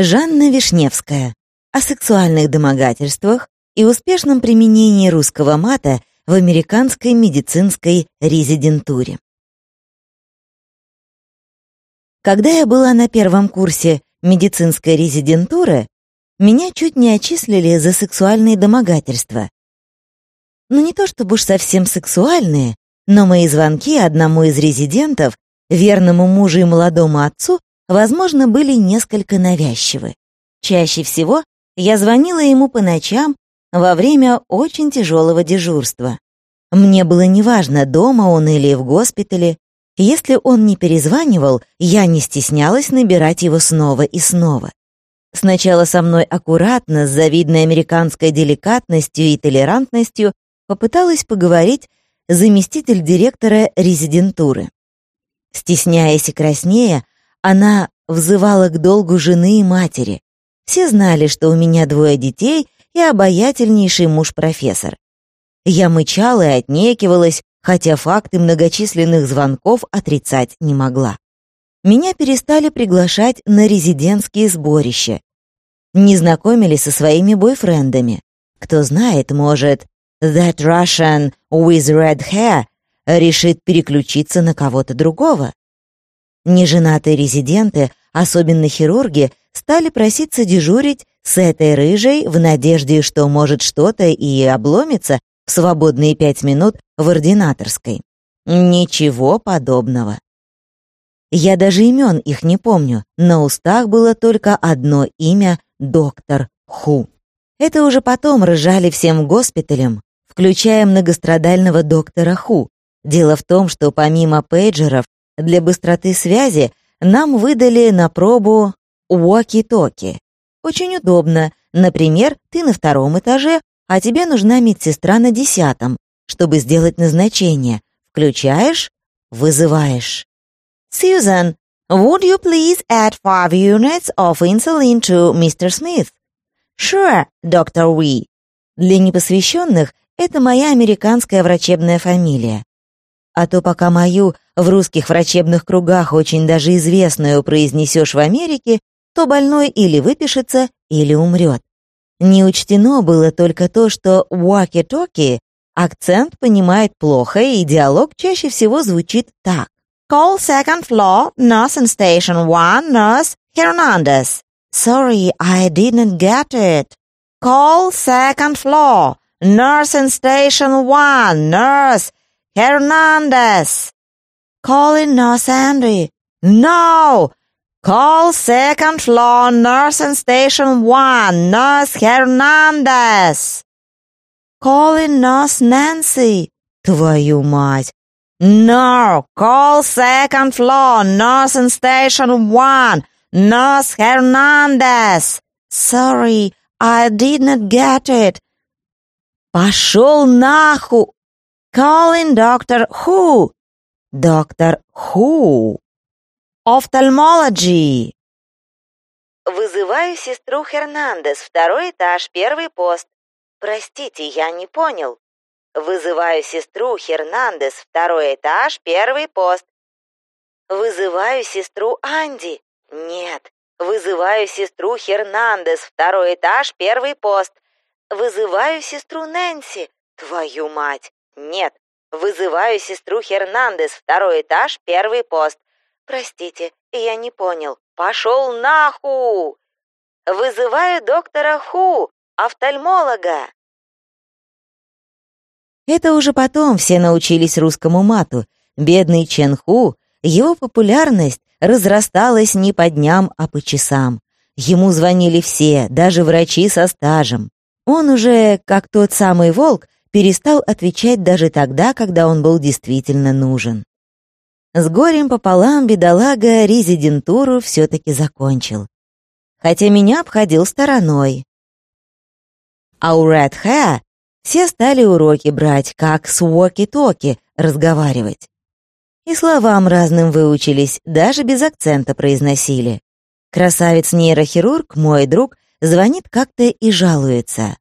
Жанна Вишневская о сексуальных домогательствах и успешном применении русского мата в американской медицинской резидентуре. Когда я была на первом курсе медицинской резидентуры, меня чуть не отчислили за сексуальные домогательства. Ну не то чтобы уж совсем сексуальные, но мои звонки одному из резидентов, верному мужу и молодому отцу, возможно, были несколько навязчивы. Чаще всего я звонила ему по ночам во время очень тяжелого дежурства. Мне было неважно, дома он или в госпитале. Если он не перезванивал, я не стеснялась набирать его снова и снова. Сначала со мной аккуратно, с завидной американской деликатностью и толерантностью попыталась поговорить заместитель директора резидентуры. Стесняясь и краснея, она взывала к долгу жены и матери. Все знали, что у меня двое детей и обаятельнейший муж-профессор. Я мычала и отнекивалась, хотя факты многочисленных звонков отрицать не могла. Меня перестали приглашать на резидентские сборища. Не знакомили со своими бойфрендами. Кто знает, может, that Russian with red hair решит переключиться на кого-то другого. Неженатые резиденты, особенно хирурги, стали проситься дежурить с этой рыжей в надежде, что может что-то и обломится в свободные пять минут в ординаторской. Ничего подобного. Я даже имен их не помню, на устах было только одно имя — доктор Ху. Это уже потом рожали всем госпиталям, включая многострадального доктора Ху. Дело в том, что помимо пейджеров для быстроты связи нам выдали на пробу уоки-токи. Очень удобно. Например, ты на втором этаже, а тебе нужна медсестра на десятом, чтобы сделать назначение. Включаешь, вызываешь. Susan, would you please add five units of insulin to Mr. Smith? Sure, Dr. Wee. Для непосвященных это моя американская врачебная фамилия. А то пока мою в русских врачебных кругах очень даже известную произнесешь в Америке, то больной или выпишется, или умрет. Не учтено было только то, что «walkie-talkie» акцент понимает плохо, и диалог чаще всего звучит так. «Call second floor, nurse in station one, nurse Hernandez». «Sorry, I didn't get it». «Call second floor, nurse in station one, nurse Hernandez». Calling Nurse Andy. No! Call second floor nursing station one, Nurse Hernandez. Calling Nurse Nancy. Твою мать. No, call second floor nursing station one, Nurse Hernandez. Sorry, I did not get it. Пошел нахуй. Calling Doctor Who. Доктор Who. Офтальмологи. Вызываю сестру Хернандес, второй этаж, первый пост. Простите, я не понял. Вызываю сестру Хернандес, второй этаж, первый пост. Вызываю сестру Анди. Нет. Вызываю сестру Хернандес, второй этаж, первый пост. Вызываю сестру Нэнси. Твою мать. Нет. Вызываю сестру Хернандес, второй этаж, первый пост. Простите, я не понял. Пошел наху! Вызываю доктора Ху, офтальмолога. Это уже потом все научились русскому мату. Бедный Чен Ху, его популярность разрасталась не по дням, а по часам. Ему звонили все, даже врачи со стажем. Он уже, как тот самый волк, перестал отвечать даже тогда, когда он был действительно нужен. С горем пополам бедолага резидентуру все-таки закончил. Хотя меня обходил стороной. А у Red Hair все стали уроки брать, как с уоки-токи разговаривать. И словам разным выучились, даже без акцента произносили. Красавец-нейрохирург, мой друг, звонит как-то и жалуется.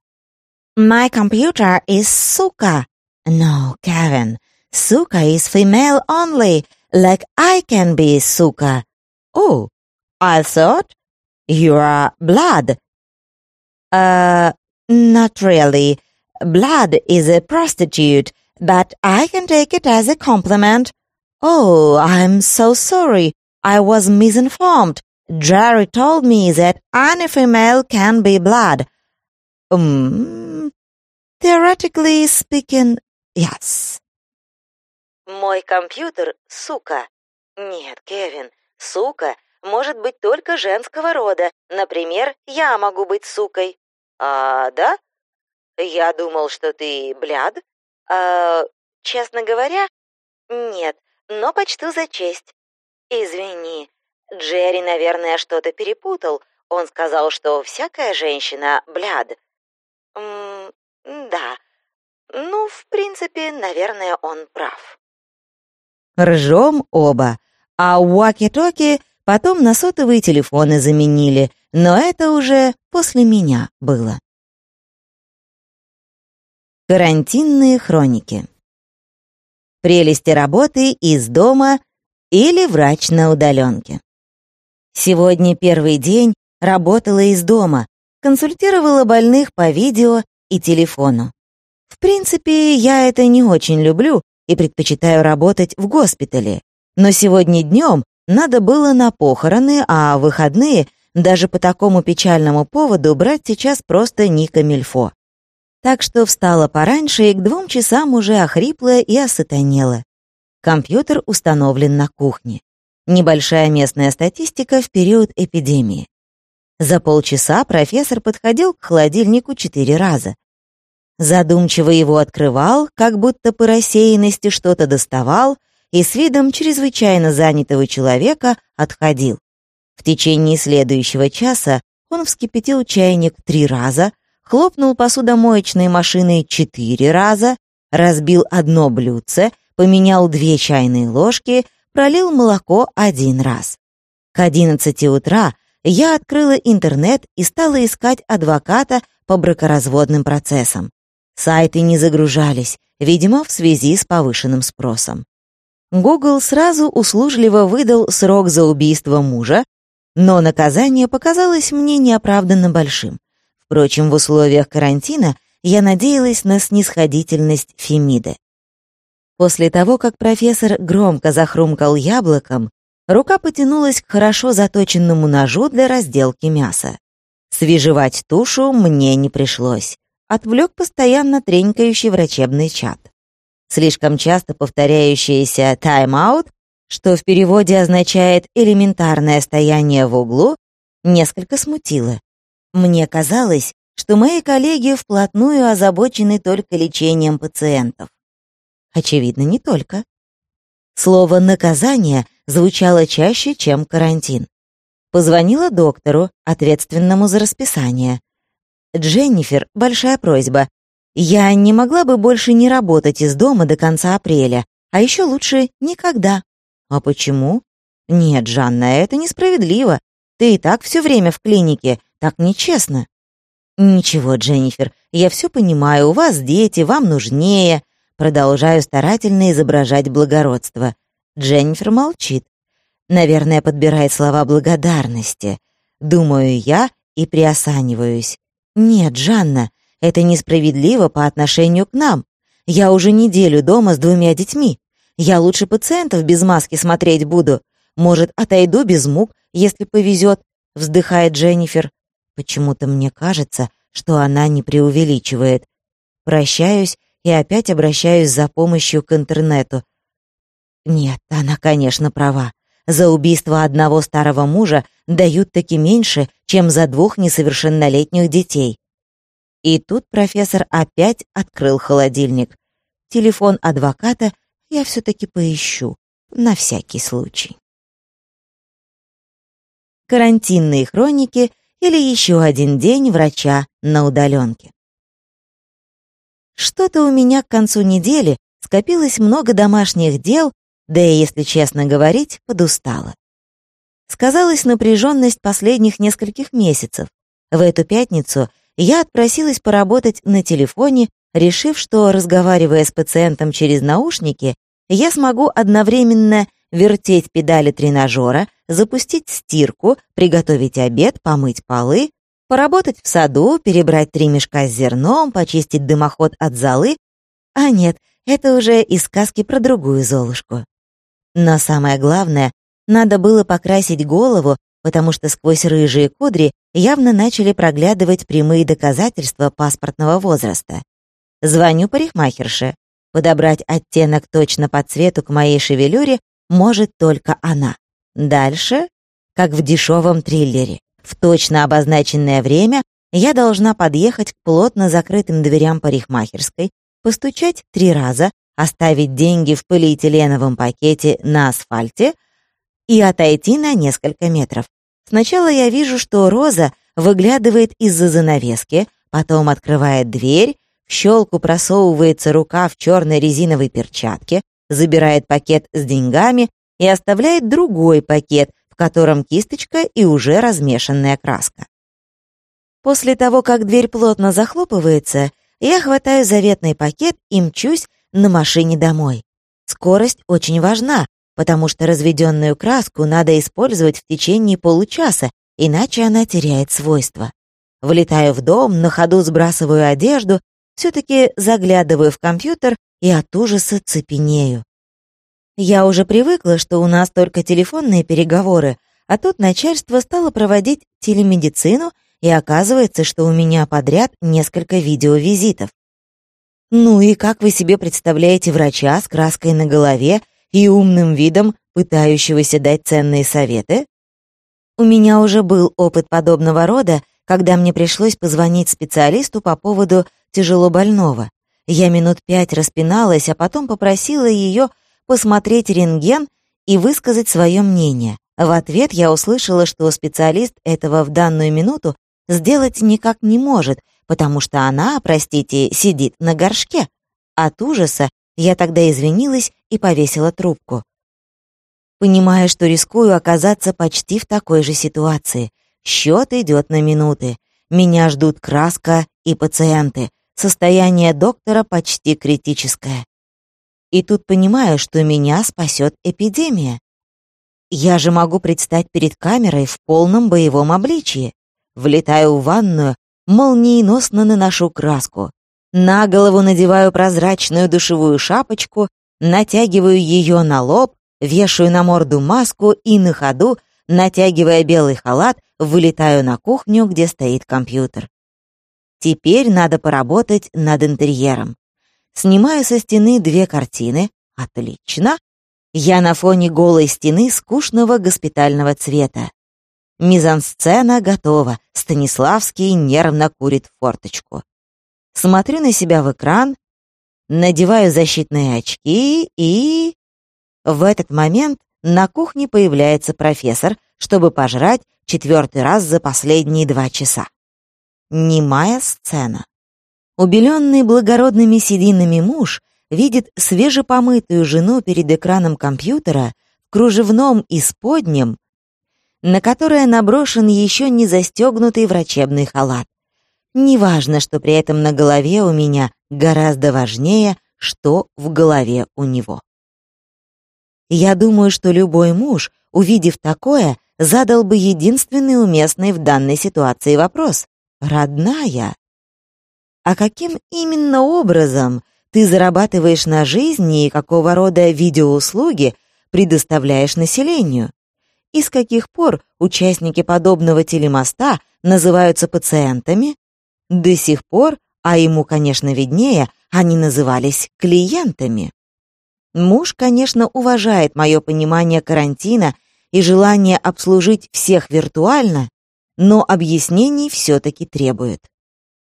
My computer is suka. No, Kevin. Suka is female only, like I can be suka. Oh, I thought You are blood. Uh, not really. Blood is a prostitute, but I can take it as a compliment. Oh, I'm so sorry. I was misinformed. Jerry told me that any female can be blood. Um, theoretically speaking, yes. Мой компьютер — сука. Нет, Кевин, сука может быть только женского рода. Например, я могу быть сукой. А, да? Я думал, что ты бляд. А, честно говоря, нет, но почту за честь. Извини, Джерри, наверное, что-то перепутал. Он сказал, что всякая женщина бляд. М да. Ну, в принципе, наверное, он прав. Ржем оба, а уаки-токи потом на сотовые телефоны заменили, но это уже после меня было. Карантинные хроники. Прелести работы из дома или врач на удаленке. Сегодня первый день работала из дома, консультировала больных по видео и телефону. В принципе, я это не очень люблю и предпочитаю работать в госпитале. Но сегодня днем надо было на похороны, а выходные даже по такому печальному поводу брать сейчас просто не камильфо. Так что встала пораньше и к двум часам уже охрипла и осатанела. Компьютер установлен на кухне. Небольшая местная статистика в период эпидемии. За полчаса профессор подходил к холодильнику четыре раза. Задумчиво его открывал, как будто по рассеянности что-то доставал, и с видом чрезвычайно занятого человека отходил. В течение следующего часа он вскипятил чайник три раза, хлопнул посудомоечной машиной четыре раза, разбил одно блюдце, поменял две чайные ложки — пролил молоко один раз. К 11 утра я открыла интернет и стала искать адвоката по бракоразводным процессам. Сайты не загружались, видимо, в связи с повышенным спросом. Google сразу услужливо выдал срок за убийство мужа, но наказание показалось мне неоправданно большим. Впрочем, в условиях карантина я надеялась на снисходительность Фемиды. После того, как профессор громко захрумкал яблоком, рука потянулась к хорошо заточенному ножу для разделки мяса. Свежевать тушу мне не пришлось. Отвлек постоянно тренькающий врачебный чат. Слишком часто повторяющийся «тайм-аут», что в переводе означает «элементарное стояние в углу», несколько смутило. Мне казалось, что мои коллеги вплотную озабочены только лечением пациентов. Очевидно, не только. Слово «наказание» звучало чаще, чем «карантин». Позвонила доктору, ответственному за расписание. «Дженнифер, большая просьба. Я не могла бы больше не работать из дома до конца апреля, а еще лучше никогда». «А почему?» «Нет, Жанна, это несправедливо. Ты и так все время в клинике, так нечестно». «Ничего, Дженнифер, я все понимаю, у вас дети, вам нужнее. Продолжаю старательно изображать благородство. Дженнифер молчит. Наверное, подбирает слова благодарности. Думаю я и приосаниваюсь. Нет, Жанна, это несправедливо по отношению к нам. Я уже неделю дома с двумя детьми. Я лучше пациентов без маски смотреть буду. Может, отойду без мук, если повезет, вздыхает Дженнифер. Почему-то мне кажется, что она не преувеличивает. Прощаюсь и опять обращаюсь за помощью к интернету. Нет, она, конечно, права. За убийство одного старого мужа дают таки меньше, чем за двух несовершеннолетних детей. И тут профессор опять открыл холодильник. Телефон адвоката я все-таки поищу, на всякий случай. Карантинные хроники или еще один день врача на удаленке. Что-то у меня к концу недели скопилось много домашних дел, да и, если честно говорить, подустала. Сказалась напряженность последних нескольких месяцев. В эту пятницу я отпросилась поработать на телефоне, решив, что, разговаривая с пациентом через наушники, я смогу одновременно вертеть педали тренажера, запустить стирку, приготовить обед, помыть полы, поработать в саду, перебрать три мешка с зерном, почистить дымоход от золы. А нет, это уже из сказки про другую Золушку. Но самое главное, надо было покрасить голову, потому что сквозь рыжие кудри явно начали проглядывать прямые доказательства паспортного возраста. Звоню парикмахерше. Подобрать оттенок точно по цвету к моей шевелюре может только она. Дальше, как в дешевом триллере, в точно обозначенное время я должна подъехать к плотно закрытым дверям парикмахерской, постучать три раза, оставить деньги в полиэтиленовом пакете на асфальте и отойти на несколько метров. Сначала я вижу, что Роза выглядывает из-за занавески, потом открывает дверь, в щелку просовывается рука в черной резиновой перчатке, забирает пакет с деньгами и оставляет другой пакет, в котором кисточка и уже размешанная краска. После того, как дверь плотно захлопывается, я хватаю заветный пакет и мчусь на машине домой. Скорость очень важна, потому что разведенную краску надо использовать в течение получаса, иначе она теряет свойства. Влетаю в дом, на ходу сбрасываю одежду, все-таки заглядываю в компьютер и от ужаса цепенею. Я уже привыкла, что у нас только телефонные переговоры, а тут начальство стало проводить телемедицину, и оказывается, что у меня подряд несколько видеовизитов. Ну и как вы себе представляете врача с краской на голове и умным видом, пытающегося дать ценные советы? У меня уже был опыт подобного рода, когда мне пришлось позвонить специалисту по поводу тяжело больного. Я минут пять распиналась, а потом попросила ее посмотреть рентген и высказать свое мнение. В ответ я услышала, что специалист этого в данную минуту сделать никак не может, потому что она, простите, сидит на горшке. От ужаса я тогда извинилась и повесила трубку. Понимая, что рискую оказаться почти в такой же ситуации. Счет идет на минуты. Меня ждут краска и пациенты. Состояние доктора почти критическое. И тут понимаю, что меня спасет эпидемия. Я же могу предстать перед камерой в полном боевом обличии. Влетаю в ванную, молниеносно наношу краску. На голову надеваю прозрачную душевую шапочку, натягиваю ее на лоб, вешаю на морду маску и на ходу, натягивая белый халат, вылетаю на кухню, где стоит компьютер. Теперь надо поработать над интерьером. Снимаю со стены две картины. Отлично. Я на фоне голой стены скучного госпитального цвета. Мизансцена готова. Станиславский нервно курит форточку. Смотрю на себя в экран, надеваю защитные очки и... В этот момент на кухне появляется профессор, чтобы пожрать четвертый раз за последние два часа. Немая сцена. Убеленный благородными сединами муж видит свежепомытую жену перед экраном компьютера в кружевном исподнем, на которое наброшен еще не застегнутый врачебный халат. Неважно, что при этом на голове у меня гораздо важнее, что в голове у него. Я думаю, что любой муж, увидев такое, задал бы единственный уместный в данной ситуации вопрос. «Родная, а каким именно образом ты зарабатываешь на жизни и какого рода видеоуслуги предоставляешь населению? И с каких пор участники подобного телемоста называются пациентами? До сих пор, а ему, конечно, виднее, они назывались клиентами. Муж, конечно, уважает мое понимание карантина и желание обслужить всех виртуально, но объяснений все-таки требует.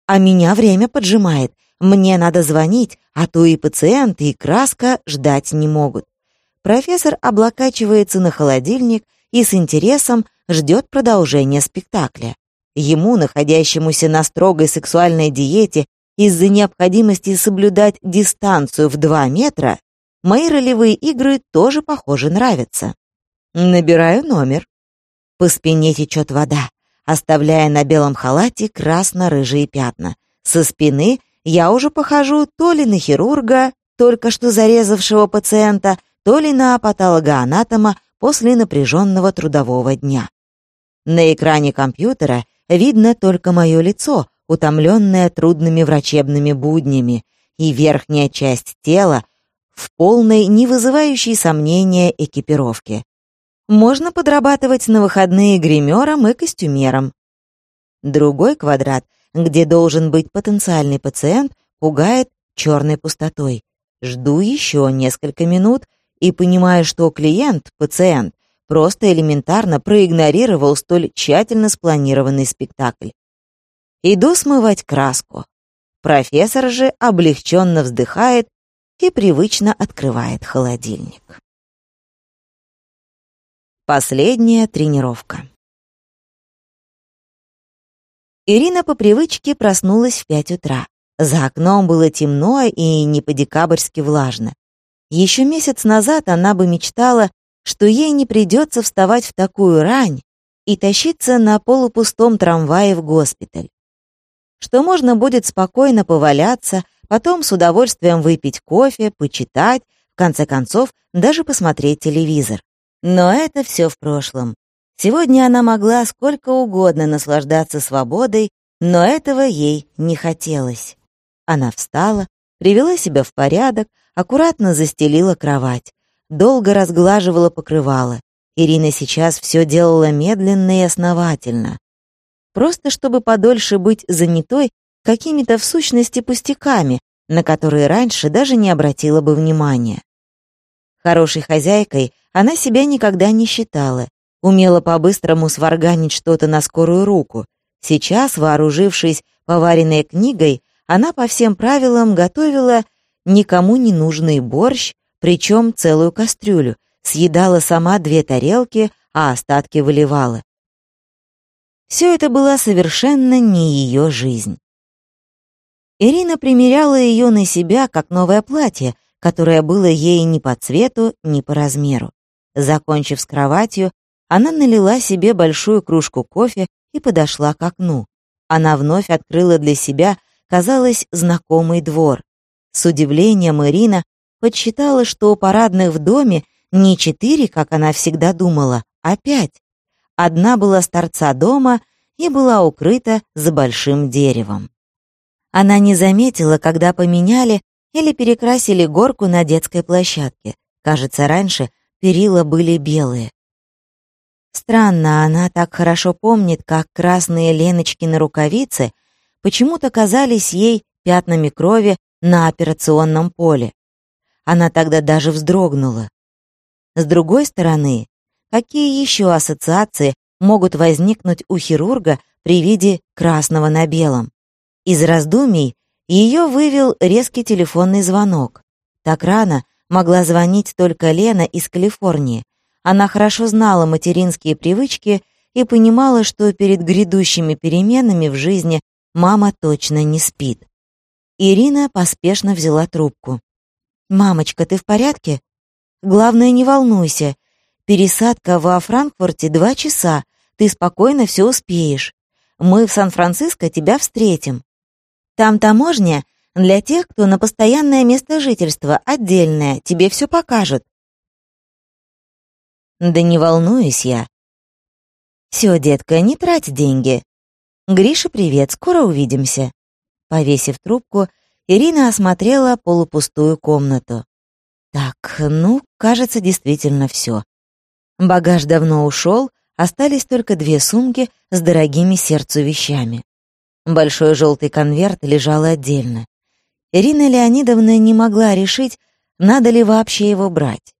А меня время поджимает. Мне надо звонить, а то и пациенты, и краска ждать не могут. Профессор облокачивается на холодильник и с интересом ждет продолжения спектакля. Ему, находящемуся на строгой сексуальной диете из-за необходимости соблюдать дистанцию в 2 метра, мои ролевые игры тоже, похоже, нравятся. Набираю номер. По спине течет вода оставляя на белом халате красно-рыжие пятна. Со спины я уже похожу то ли на хирурга, только что зарезавшего пациента, то ли на патологоанатома после напряженного трудового дня. На экране компьютера видно только мое лицо, утомленное трудными врачебными буднями, и верхняя часть тела в полной, не вызывающей сомнения экипировке. Можно подрабатывать на выходные гримером и костюмером. Другой квадрат, где должен быть потенциальный пациент, пугает черной пустотой. Жду еще несколько минут и понимаю, что клиент, пациент, просто элементарно проигнорировал столь тщательно спланированный спектакль. Иду смывать краску. Профессор же облегченно вздыхает и привычно открывает холодильник. Последняя тренировка. Ирина по привычке проснулась в пять утра. За окном было темно и не по-декабрьски влажно. Еще месяц назад она бы мечтала, что ей не придется вставать в такую рань и тащиться на полупустом трамвае в госпиталь что можно будет спокойно поваляться, потом с удовольствием выпить кофе, почитать, в конце концов, даже посмотреть телевизор. Но это все в прошлом. Сегодня она могла сколько угодно наслаждаться свободой, но этого ей не хотелось. Она встала, привела себя в порядок, аккуратно застелила кровать, долго разглаживала покрывало. Ирина сейчас все делала медленно и основательно просто чтобы подольше быть занятой какими-то в сущности пустяками, на которые раньше даже не обратила бы внимания. Хорошей хозяйкой она себя никогда не считала, умела по-быстрому сварганить что-то на скорую руку. Сейчас, вооружившись поваренной книгой, она по всем правилам готовила никому не нужный борщ, причем целую кастрюлю, съедала сама две тарелки, а остатки выливала. Все это была совершенно не ее жизнь. Ирина примеряла ее на себя, как новое платье, которое было ей ни по цвету, ни по размеру. Закончив с кроватью, она налила себе большую кружку кофе и подошла к окну. Она вновь открыла для себя, казалось, знакомый двор. С удивлением Ирина подсчитала, что парадных в доме не четыре, как она всегда думала, а пять. Одна была с торца дома и была укрыта за большим деревом. Она не заметила, когда поменяли или перекрасили горку на детской площадке. Кажется, раньше перила были белые. Странно, она так хорошо помнит, как красные леночки на рукавице почему-то казались ей пятнами крови на операционном поле. Она тогда даже вздрогнула. С другой стороны, Какие еще ассоциации могут возникнуть у хирурга при виде красного на белом? Из раздумий ее вывел резкий телефонный звонок. Так рано могла звонить только Лена из Калифорнии. Она хорошо знала материнские привычки и понимала, что перед грядущими переменами в жизни мама точно не спит. Ирина поспешно взяла трубку. «Мамочка, ты в порядке? Главное, не волнуйся. Пересадка во Франкфурте два часа. Ты спокойно все успеешь. Мы в Сан-Франциско тебя встретим. Там таможня для тех, кто на постоянное место жительства, отдельное, тебе все покажут. Да не волнуюсь я. Все, детка, не трать деньги. Гриша, привет, скоро увидимся. Повесив трубку, Ирина осмотрела полупустую комнату. Так, ну, кажется, действительно все. Багаж давно ушел, остались только две сумки с дорогими сердцу вещами. Большой желтый конверт лежал отдельно. Ирина Леонидовна не могла решить, надо ли вообще его брать.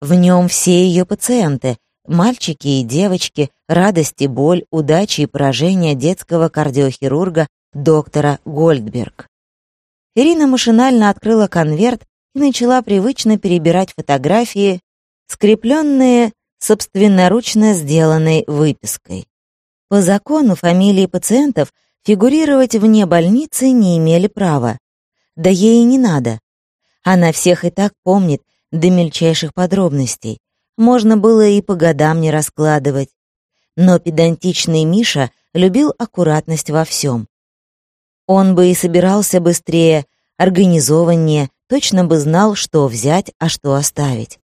В нем все ее пациенты, мальчики и девочки, радость и боль, удачи и поражения детского кардиохирурга доктора Гольдберг. Ирина машинально открыла конверт и начала привычно перебирать фотографии, скрепленные собственноручно сделанной выпиской. По закону фамилии пациентов фигурировать вне больницы не имели права. Да ей и не надо. Она всех и так помнит до мельчайших подробностей. Можно было и по годам не раскладывать. Но педантичный Миша любил аккуратность во всем. Он бы и собирался быстрее, организованнее, точно бы знал, что взять, а что оставить.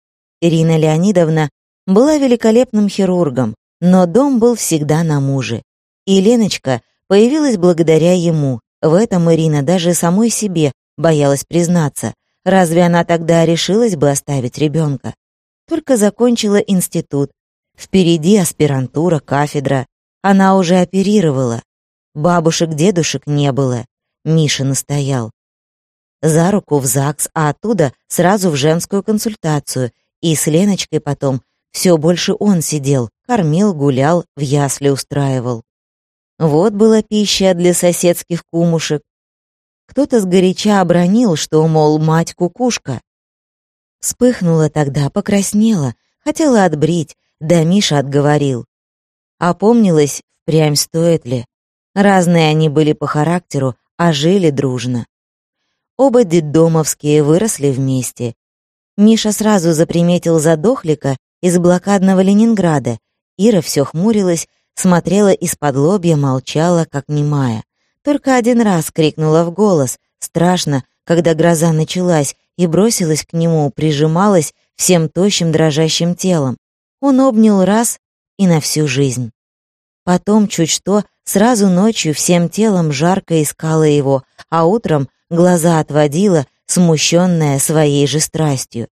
Ирина Леонидовна была великолепным хирургом, но дом был всегда на муже. И Леночка появилась благодаря ему. В этом Ирина даже самой себе боялась признаться. Разве она тогда решилась бы оставить ребенка? Только закончила институт. Впереди аспирантура, кафедра. Она уже оперировала. Бабушек-дедушек не было. Миша настоял. За руку в ЗАГС, а оттуда сразу в женскую консультацию. И с Леночкой потом все больше он сидел, кормил, гулял, в ясли устраивал. Вот была пища для соседских кумушек. Кто-то сгоряча обронил, что, мол, мать кукушка. Вспыхнула тогда, покраснела, хотела отбрить, да Миша отговорил. Опомнилась, прям стоит ли. Разные они были по характеру, а жили дружно. Оба детдомовские выросли вместе. Миша сразу заприметил задохлика из блокадного Ленинграда. Ира все хмурилась, смотрела из-под лобья, молчала, как немая. Только один раз крикнула в голос, страшно, когда гроза началась, и бросилась к нему, прижималась всем тощим дрожащим телом. Он обнял раз и на всю жизнь. Потом, чуть что, сразу ночью всем телом жарко искала его, а утром глаза отводила, смущенная своей же страстью.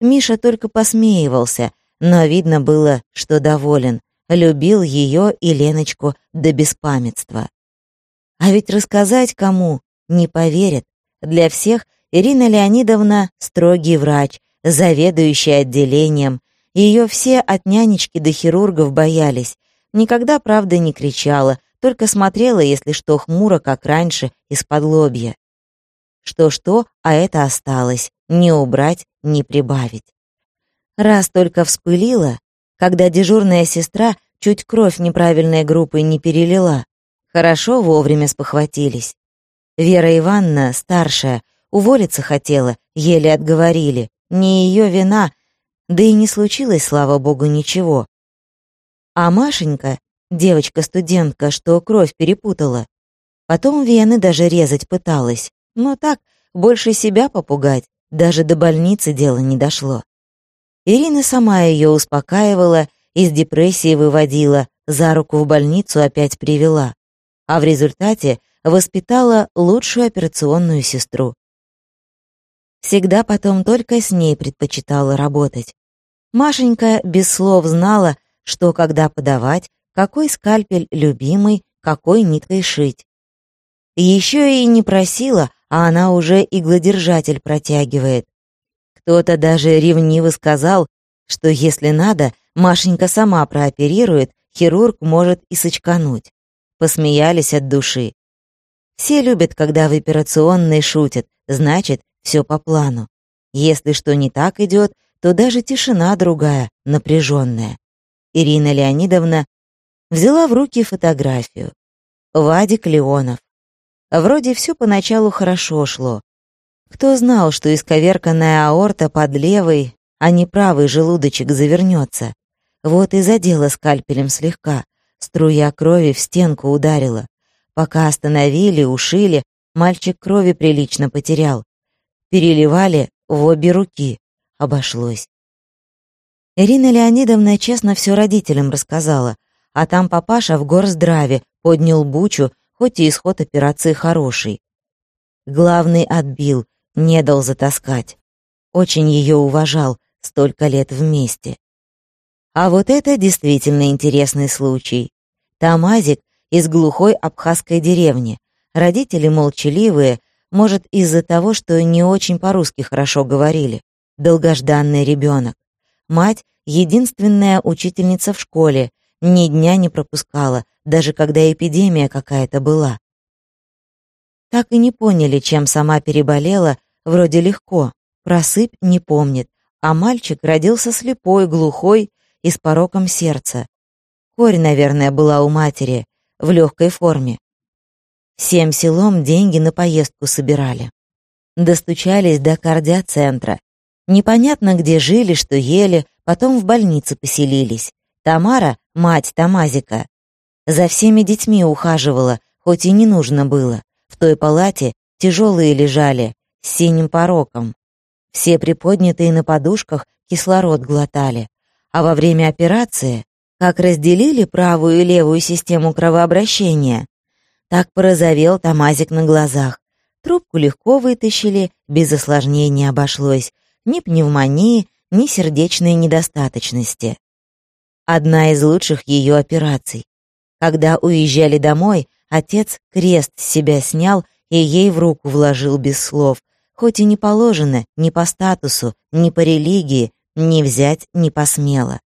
Миша только посмеивался, но видно было, что доволен, любил ее и Леночку до беспамятства. А ведь рассказать кому не поверят. Для всех Ирина Леонидовна строгий врач, заведующий отделением. Ее все от нянечки до хирургов боялись. Никогда, правда, не кричала, только смотрела, если что, хмуро, как раньше, из-под лобья. Что-что, а это осталось, не убрать, не прибавить. Раз только вспылила, когда дежурная сестра чуть кровь неправильной группы не перелила. Хорошо вовремя спохватились. Вера Ивановна, старшая, уволиться хотела, еле отговорили. Не ее вина, да и не случилось, слава богу, ничего. А Машенька, девочка-студентка, что кровь перепутала, потом вены даже резать пыталась. Но так, больше себя попугать, даже до больницы дело не дошло. Ирина сама ее успокаивала, из депрессии выводила, за руку в больницу опять привела, а в результате воспитала лучшую операционную сестру. Всегда потом только с ней предпочитала работать. Машенька без слов знала, что когда подавать, какой скальпель любимый, какой ниткой шить. Еще и не просила, а она уже иглодержатель протягивает. Кто-то даже ревниво сказал, что если надо, Машенька сама прооперирует, хирург может и сочкануть. Посмеялись от души. Все любят, когда в операционной шутят, значит, все по плану. Если что не так идет, то даже тишина другая, напряженная. Ирина Леонидовна взяла в руки фотографию. Вадик Леонов. Вроде все поначалу хорошо шло, кто знал, что исковерканная аорта под левой, а не правый желудочек завернется? Вот и задела скальпелем слегка. Струя крови в стенку ударила. Пока остановили, ушили, мальчик крови прилично потерял. Переливали в обе руки. Обошлось. Ирина Леонидовна честно все родителям рассказала, а там папаша в горздраве поднял бучу, хоть и исход операции хороший. Главный отбил, не дал затаскать. Очень ее уважал, столько лет вместе. А вот это действительно интересный случай. Тамазик из глухой абхазской деревни. Родители молчаливые, может, из-за того, что не очень по-русски хорошо говорили. Долгожданный ребенок. Мать — единственная учительница в школе, ни дня не пропускала, даже когда эпидемия какая-то была. Так и не поняли, чем сама переболела, Вроде легко, просыпь не помнит, а мальчик родился слепой, глухой и с пороком сердца. Корь, наверное, была у матери, в легкой форме. Всем селом деньги на поездку собирали. Достучались до кардиоцентра. Непонятно, где жили, что ели, потом в больнице поселились. Тамара, мать Тамазика, за всеми детьми ухаживала, хоть и не нужно было. В той палате тяжелые лежали, с синим пороком. Все приподнятые на подушках кислород глотали. А во время операции, как разделили правую и левую систему кровообращения, так порозовел Тамазик на глазах. Трубку легко вытащили, без осложнений обошлось. Ни пневмонии, ни сердечной недостаточности. Одна из лучших ее операций. Когда уезжали домой, отец крест с себя снял и ей в руку вложил без слов, хоть и не положено ни по статусу, ни по религии, ни взять не посмела.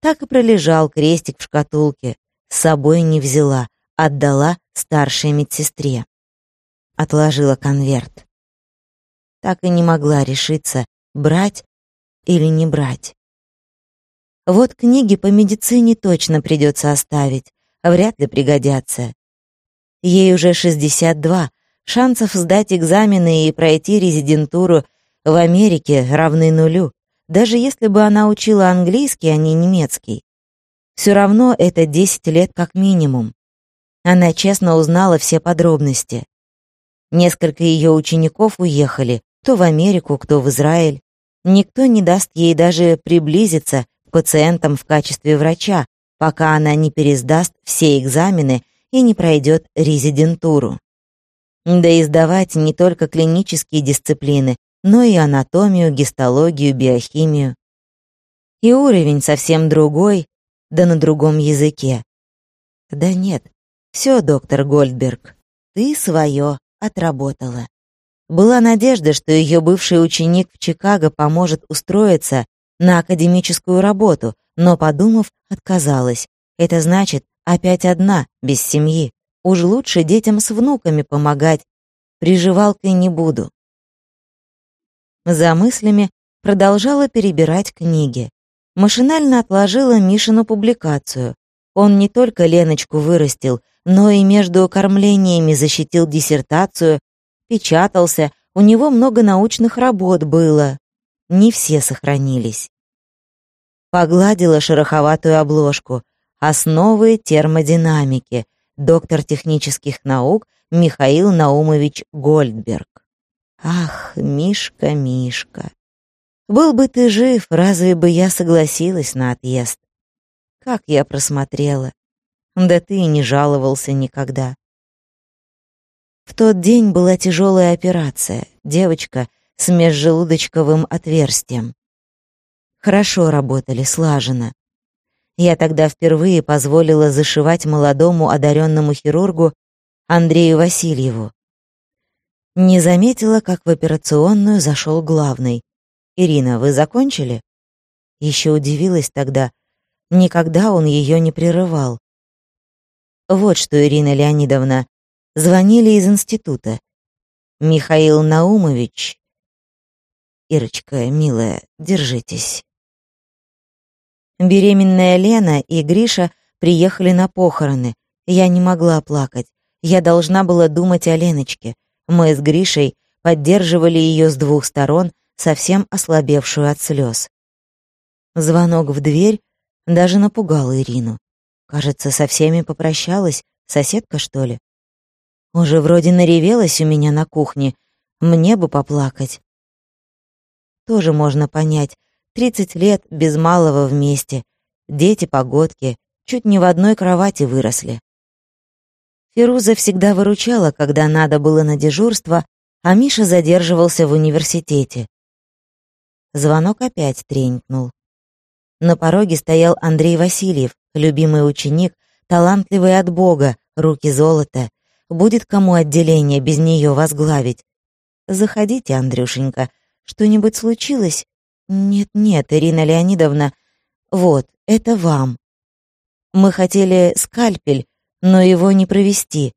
Так и пролежал крестик в шкатулке, с собой не взяла, отдала старшей медсестре. Отложила конверт. Так и не могла решиться, брать или не брать. Вот книги по медицине точно придется оставить, вряд ли пригодятся. Ей уже 62, шансов сдать экзамены и пройти резидентуру в Америке равны нулю, даже если бы она учила английский, а не немецкий. Все равно это 10 лет как минимум. Она честно узнала все подробности. Несколько ее учеников уехали, кто в Америку, кто в Израиль. Никто не даст ей даже приблизиться к пациентам в качестве врача, пока она не пересдаст все экзамены и не пройдет резидентуру. Да и сдавать не только клинические дисциплины, но и анатомию, гистологию, биохимию. И уровень совсем другой, да на другом языке. Да нет, все, доктор Гольдберг, ты свое отработала. Была надежда, что ее бывший ученик в Чикаго поможет устроиться на академическую работу, но, подумав, отказалась. Это значит, опять одна, без семьи. Уж лучше детям с внуками помогать. Приживалкой не буду. За мыслями продолжала перебирать книги. Машинально отложила Мишину публикацию. Он не только Леночку вырастил, но и между кормлениями защитил диссертацию, печатался, у него много научных работ было. Не все сохранились. Погладила шероховатую обложку. Основы термодинамики. Доктор технических наук Михаил Наумович Гольдберг. Ах, Мишка, Мишка. Был бы ты жив, разве бы я согласилась на отъезд? Как я просмотрела. Да ты и не жаловался никогда. В тот день была тяжелая операция. Девочка с межжелудочковым отверстием. Хорошо работали, слаженно. Я тогда впервые позволила зашивать молодому одаренному хирургу Андрею Васильеву. Не заметила, как в операционную зашел главный. «Ирина, вы закончили?» Еще удивилась тогда. Никогда он ее не прерывал. Вот что, Ирина Леонидовна, звонили из института. Михаил Наумович. Ирочка, милая, держитесь. Беременная Лена и Гриша приехали на похороны. Я не могла плакать. Я должна была думать о Леночке. Мы с Гришей поддерживали ее с двух сторон, совсем ослабевшую от слез. Звонок в дверь даже напугал Ирину. Кажется, со всеми попрощалась, соседка, что ли? Уже вроде наревелась у меня на кухне, мне бы поплакать. Тоже можно понять, тридцать лет без малого вместе, дети-погодки, чуть не в одной кровати выросли. Фируза всегда выручала, когда надо было на дежурство, а Миша задерживался в университете. Звонок опять тренькнул. На пороге стоял Андрей Васильев, любимый ученик, талантливый от Бога, руки золота. Будет кому отделение без нее возглавить. Заходите, Андрюшенька. Что-нибудь случилось? Нет-нет, Ирина Леонидовна. Вот, это вам. Мы хотели скальпель, но его не провести.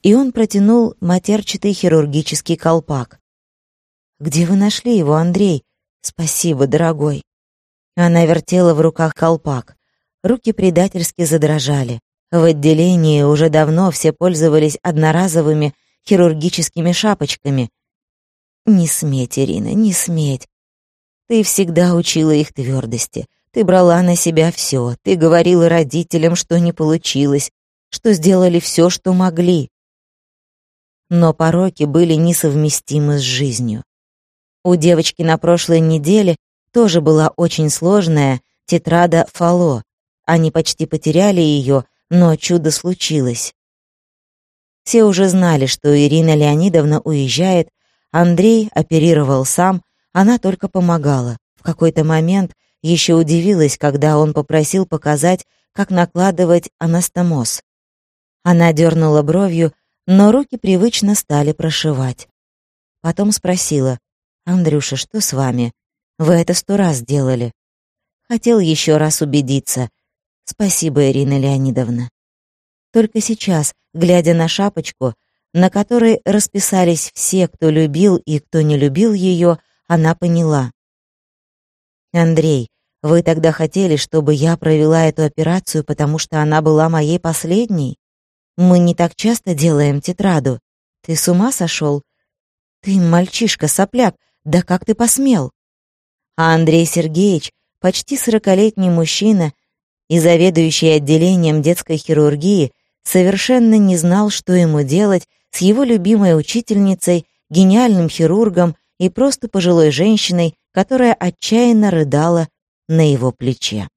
И он протянул матерчатый хирургический колпак. «Где вы нашли его, Андрей? Спасибо, дорогой». Она вертела в руках колпак. Руки предательски задрожали. В отделении уже давно все пользовались одноразовыми хирургическими шапочками. «Не сметь, Ирина, не сметь. Ты всегда учила их твердости. Ты брала на себя все. Ты говорила родителям, что не получилось, что сделали все, что могли. Но пороки были несовместимы с жизнью. У девочки на прошлой неделе тоже была очень сложная, тетрада Фало. Они почти потеряли ее, но чудо случилось. Все уже знали, что Ирина Леонидовна уезжает, Андрей оперировал сам, она только помогала. В какой-то момент еще удивилась, когда он попросил показать, как накладывать анастомоз. Она дернула бровью, но руки привычно стали прошивать. Потом спросила, «Андрюша, что с вами? Вы это сто раз делали». Хотел еще раз убедиться. Спасибо, Ирина Леонидовна. Только сейчас, глядя на шапочку, на которой расписались все, кто любил и кто не любил ее, она поняла. «Андрей, вы тогда хотели, чтобы я провела эту операцию, потому что она была моей последней? Мы не так часто делаем тетраду. Ты с ума сошел? Ты мальчишка-сопляк, да как ты посмел?» А Андрей Сергеевич, почти сорокалетний мужчина и заведующий отделением детской хирургии, совершенно не знал, что ему делать с его любимой учительницей, гениальным хирургом и просто пожилой женщиной, которая отчаянно рыдала на его плече.